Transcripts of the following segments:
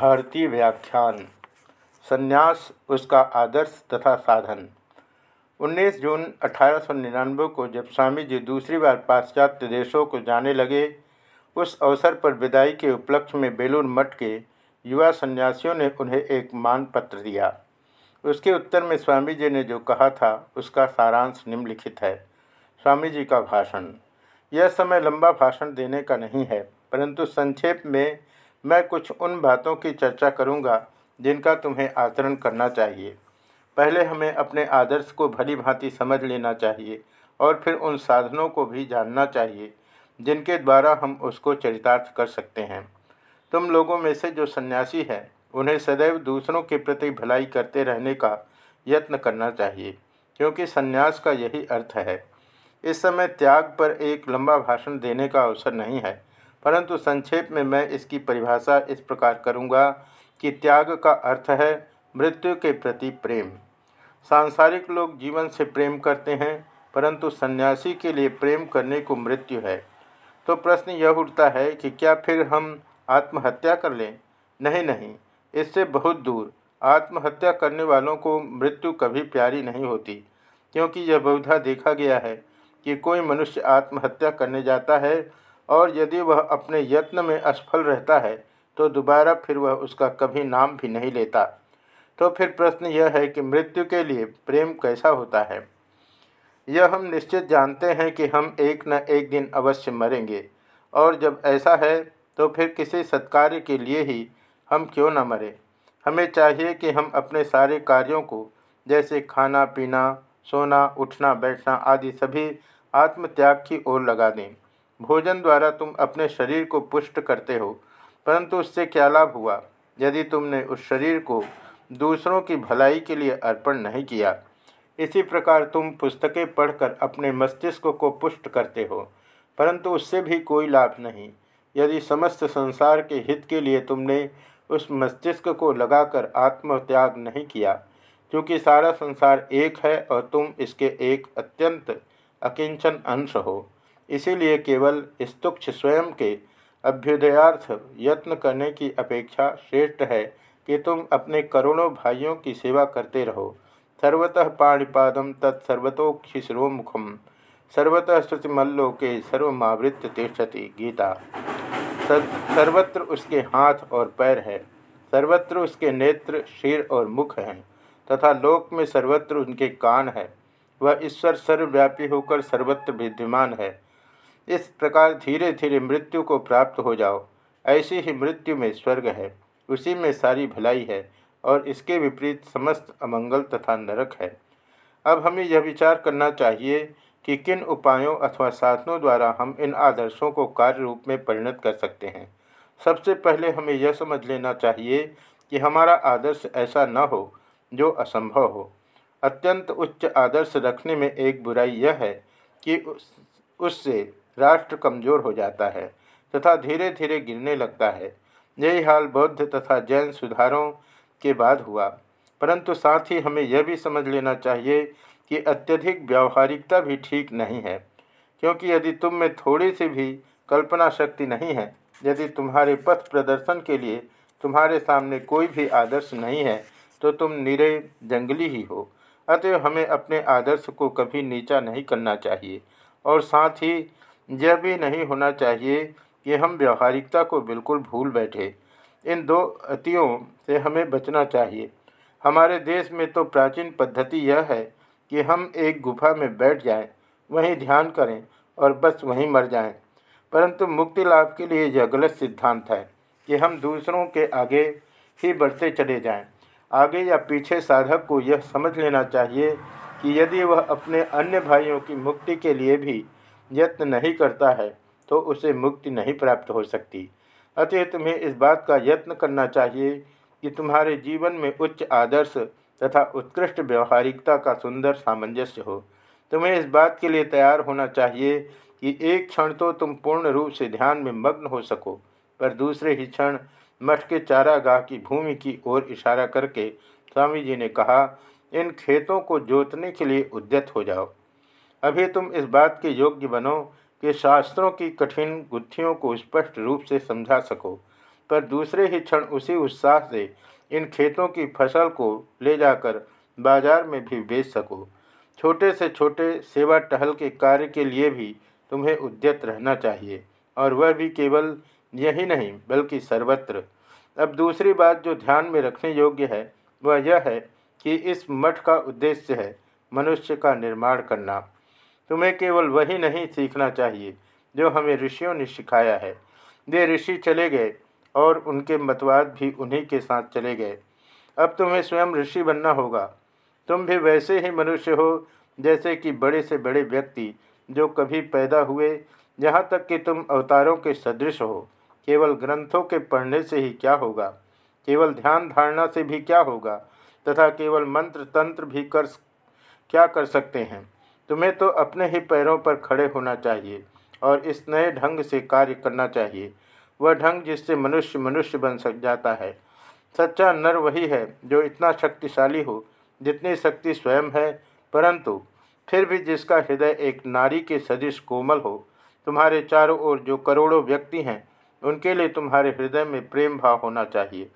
भारतीय व्याख्यान, संन्यास, उसका आदर्श तथा साधन। 19 जून अठारह सौ निन्यानवे को जब स्वामी जी दूसरी बार पाश्चात्य देशों को जाने लगे, उस अवसर पर विदाई के उपलक्ष्य में बेलूर मठ के युवा सन्यासियों ने उन्हें एक मान पत्र दिया। उसके उत्तर में स्वामी जी ने जो कहा था, उसका सारांश निम्नलिखित है। स्वामी जी का भाषण, यह समय लंबा भाषण देने का नहीं है, परंतु संक्षेप में मैं कुछ उन बातों की चर्चा करूँगा जिनका तुम्हें आचरण करना चाहिए। पहले हमें अपने आदर्श को भली भांति समझ लेना चाहिए और फिर उन साधनों को भी जानना चाहिए, जिनके द्वारा हम उसको चरितार्थ कर सकते हैं। तुम लोगों में से जो सन्यासी हैं, उन्हें सदैव दूसरों के प्रति भलाई करते रहने का यत्न करना चाहिए, क्योंकि सन्यास का यही अर्थ है। इस समय त्याग पर एक लंबा भाषण देने का अवसर नहीं है। परंतु संक्षेप में मैं इसकी परिभाषा इस प्रकार करूँगा कि त्याग का अर्थ है मृत्यु के प्रति प्रेम। सांसारिक लोग जीवन से प्रेम करते हैं, परंतु सन्यासी के लिए प्रेम करने को मृत्यु है। तो प्रश्न यह उठता है कि क्या फिर हम आत्महत्या कर लें? नहीं नहीं, इससे बहुत दूर। आत्महत्या करने वालों को मृत्यु कभी प्यारी नहीं होती, क्योंकि यह बहुधा देखा गया है कि कोई मनुष्य आत्महत्या करने जाता है और यदि वह अपने यत्न में असफल रहता है तो दोबारा फिर वह उसका कभी नाम भी नहीं लेता। तो फिर प्रश्न यह है कि मृत्यु के लिए प्रेम कैसा होता है? यह हम निश्चित जानते हैं कि हम एक न एक दिन अवश्य मरेंगे, और जब ऐसा है तो फिर किसी सत्कार्य के लिए ही हम क्यों न मरें? हमें चाहिए कि हम अपने सारे कार्यों को, जैसे खाना, पीना, सोना, उठना, बैठना आदि सभी आत्मत्याग की ओर लगा दें। भोजन द्वारा तुम अपने शरीर को पुष्ट करते हो, परंतु उससे क्या लाभ हुआ? यदि तुमने उस शरीर को दूसरों की भलाई के लिए अर्पण नहीं किया, इसी प्रकार तुम पुस्तकें पढ़कर अपने मस्तिष्क को पुष्ट करते हो, परंतु उससे भी कोई लाभ नहीं। यदि समस्त संसार के हित के लिए तुमने उस मस्तिष्क को लगाकर आत्मत्याग नहीं किया, क्योंकि सारा संसार एक है और तुम इसके एक अत्यंत अकिंचन अंश हो। इसीलिए केवल स्तुक्ष स्वयं के अभ्युदयार्थ यत्न करने की अपेक्षा श्रेष्ठ है कि तुम अपने करोड़ों भाइयों की सेवा करते रहो। सर्वतः पाणिपादम तत्सर्वतोक्षिशिरोमुखम सर्वतः श्रुतिमल्लोके सर्वमावृत्य तिष्ठति गीता। सर्वत्र उसके हाथ और पैर है। सर्वत्र उसके नेत्र शीर और मुख हैं। तथा लोक में सर्वत्र उनके कान है। वह ईश्वर सर्वव्यापी होकर सर्वत्र विद्यमान है। इस प्रकार धीरे धीरे मृत्यु को प्राप्त हो जाओ। ऐसी ही मृत्यु में स्वर्ग है। उसी में सारी भलाई है और इसके विपरीत समस्त अमंगल तथा नरक है। अब हमें यह विचार करना चाहिए कि किन उपायों अथवा साधनों द्वारा हम इन आदर्शों को कार्य रूप में परिणत कर सकते हैं। सबसे पहले हमें यह समझ लेना चाहिए कि हमारा आदर्श ऐसा न हो जो असंभव हो। अत्यंत उच्च आदर्श रखने में एक बुराई यह है कि उस, उससे राष्ट्र कमज़ोर हो जाता है तथा धीरे धीरे गिरने लगता है। यही हाल बौद्ध तथा जैन सुधारों के बाद हुआ। परंतु साथ ही हमें यह भी समझ लेना चाहिए कि अत्यधिक व्यवहारिकता भी ठीक नहीं है, क्योंकि यदि तुम में थोड़ी सी भी कल्पना शक्ति नहीं है, यदि तुम्हारे पथ प्रदर्शन के लिए तुम्हारे सामने कोई भी आदर्श नहीं है तो तुम निरे जंगली ही हो। अतः हमें अपने आदर्श को कभी नीचा नहीं करना चाहिए, और साथ ही यह भी नहीं होना चाहिए कि हम व्यवहारिकता को बिल्कुल भूल बैठे इन दो अतियों से हमें बचना चाहिए हमारे देश में तो प्राचीन पद्धति यह है कि हम एक गुफा में बैठ जाएँ, वहीं ध्यान करें और बस वहीं मर जाएँ। परंतु मुक्ति लाभ के लिए यह गलत सिद्धांत है कि हम दूसरों के आगे ही बढ़ते चले जाएँ। आगे या पीछे साधक को यह समझ लेना चाहिए कि यदि वह अपने अन्य भाइयों की मुक्ति के लिए भी यत्न नहीं करता है तो उसे मुक्ति नहीं प्राप्त हो सकती। अतः तुम्हें इस बात का यत्न करना चाहिए कि तुम्हारे जीवन में उच्च आदर्श तथा उत्कृष्ट व्यवहारिकता का सुंदर सामंजस्य हो। तुम्हें इस बात के लिए तैयार होना चाहिए कि एक क्षण तो तुम पूर्ण रूप से ध्यान में मग्न हो सको, पर दूसरे ही क्षण मठ के चारागाह की भूमि की ओर इशारा करके स्वामी जी ने कहा, इन खेतों को जोतने के लिए उद्यत हो जाओ। अभी तुम इस बात के योग्य बनो कि शास्त्रों की कठिन गुत्थियों को स्पष्ट रूप से समझा सको, पर दूसरे ही क्षण उसी उत्साह से इन खेतों की फ़सल को ले जाकर बाज़ार में भी बेच सको। छोटे से छोटे सेवा टहल के कार्य के लिए भी तुम्हें उद्यत रहना चाहिए, और वह भी केवल यही नहीं, बल्कि सर्वत्र। अब दूसरी बात जो ध्यान में रखने योग्य है, वह यह है कि इस मठ का उद्देश्य है मनुष्य का निर्माण करना। तुम्हें केवल वही नहीं सीखना चाहिए, जो हमें ऋषियों ने सिखाया है। वे ऋषि चले गए और उनके मतवाद भी उन्हीं के साथ चले गए। अब तुम्हें स्वयं ऋषि बनना होगा। तुम भी वैसे ही मनुष्य हो, जैसे कि बड़े से बड़े व्यक्ति जो कभी पैदा हुए, यहाँ तक कि तुम अवतारों के सदृश हो। केवल ग्रंथों के पढ़ने से ही क्या होगा? केवल ध्यान धारणा से भी क्या होगा? तथा केवल मंत्र तंत्र भी कर क्या कर सकते हैं? तुम्हें तो अपने ही पैरों पर खड़े होना चाहिए और इस नए ढंग से कार्य करना चाहिए। वह ढंग जिससे मनुष्य मनुष्य बन सक जाता है। सच्चा नर वही है जो इतना शक्तिशाली हो जितनी शक्ति स्वयं है, परंतु फिर भी जिसका हृदय एक नारी के सदृश कोमल हो, तुम्हारे चारों ओर जो करोड़ों व्यक्ति हैं, उनके लिए तुम्हारे हृदय में प्रेम भाव होना चाहिए।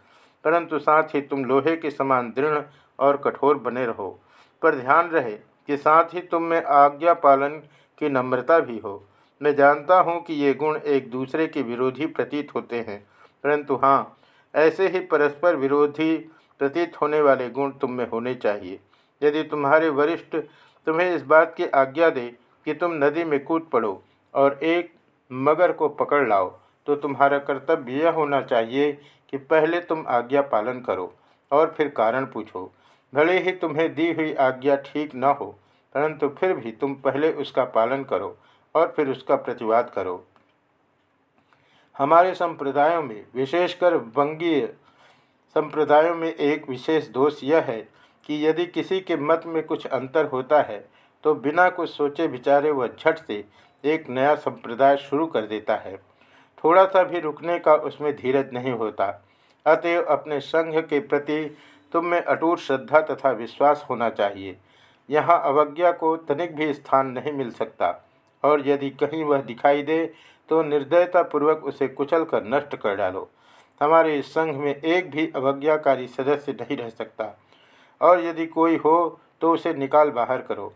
परंतु साथ ही तुम लोहे के समान दृढ़ और कठोर बने रहो। पर ध्यान रहे कि साथ ही तुम में आज्ञा पालन की नम्रता भी हो। मैं जानता हूँ कि ये गुण एक दूसरे के विरोधी प्रतीत होते हैं। परंतु हाँ ऐसे ही परस्पर विरोधी प्रतीत होने वाले गुण तुम में होने चाहिए। यदि तुम्हारे वरिष्ठ तुम्हें इस बात की आज्ञा दे कि तुम नदी में कूद पड़ो और एक मगर को पकड़ लाओ तो तुम्हारा कर्तव्य यह होना चाहिए कि पहले तुम आज्ञा पालन करो और फिर कारण पूछो। भले ही तुम्हें दी हुई आज्ञा ठीक न हो, परंतु फिर भी तुम पहले उसका पालन करो और फिर उसका प्रतिवाद करो। हमारे संप्रदायों में, विशेषकर वंगीय संप्रदायों में एक विशेष दोष यह है कि यदि किसी के मत में कुछ अंतर होता है तो बिना कुछ सोचे विचारे वह झट से एक नया संप्रदाय शुरू कर देता है। थोड़ा सा भी रुकने का उसमें धीरज नहीं होता। अतएव अपने संघ के प्रति तुम में अटूट श्रद्धा तथा विश्वास होना चाहिए। यहाँ अवज्ञा को तनिक भी स्थान नहीं मिल सकता। और यदि कहीं वह दिखाई दे तो निर्दयतापूर्वक उसे कुचल कर नष्ट कर डालो। हमारे इस संघ में एक भी अवज्ञाकारी सदस्य नहीं रह सकता। और यदि कोई हो तो उसे निकाल बाहर करो।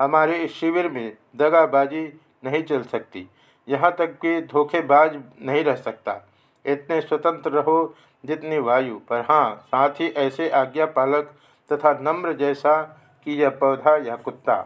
हमारे इस शिविर में दगाबाजी नहीं चल सकती। यहाँ तक कि धोखेबाज नहीं रह सकता। इतने स्वतंत्र रहो जितनी वायु। पर हाँ साथ ही ऐसे आज्ञा पालक तथा नम्र जैसा कि यह पौधा या कुत्ता।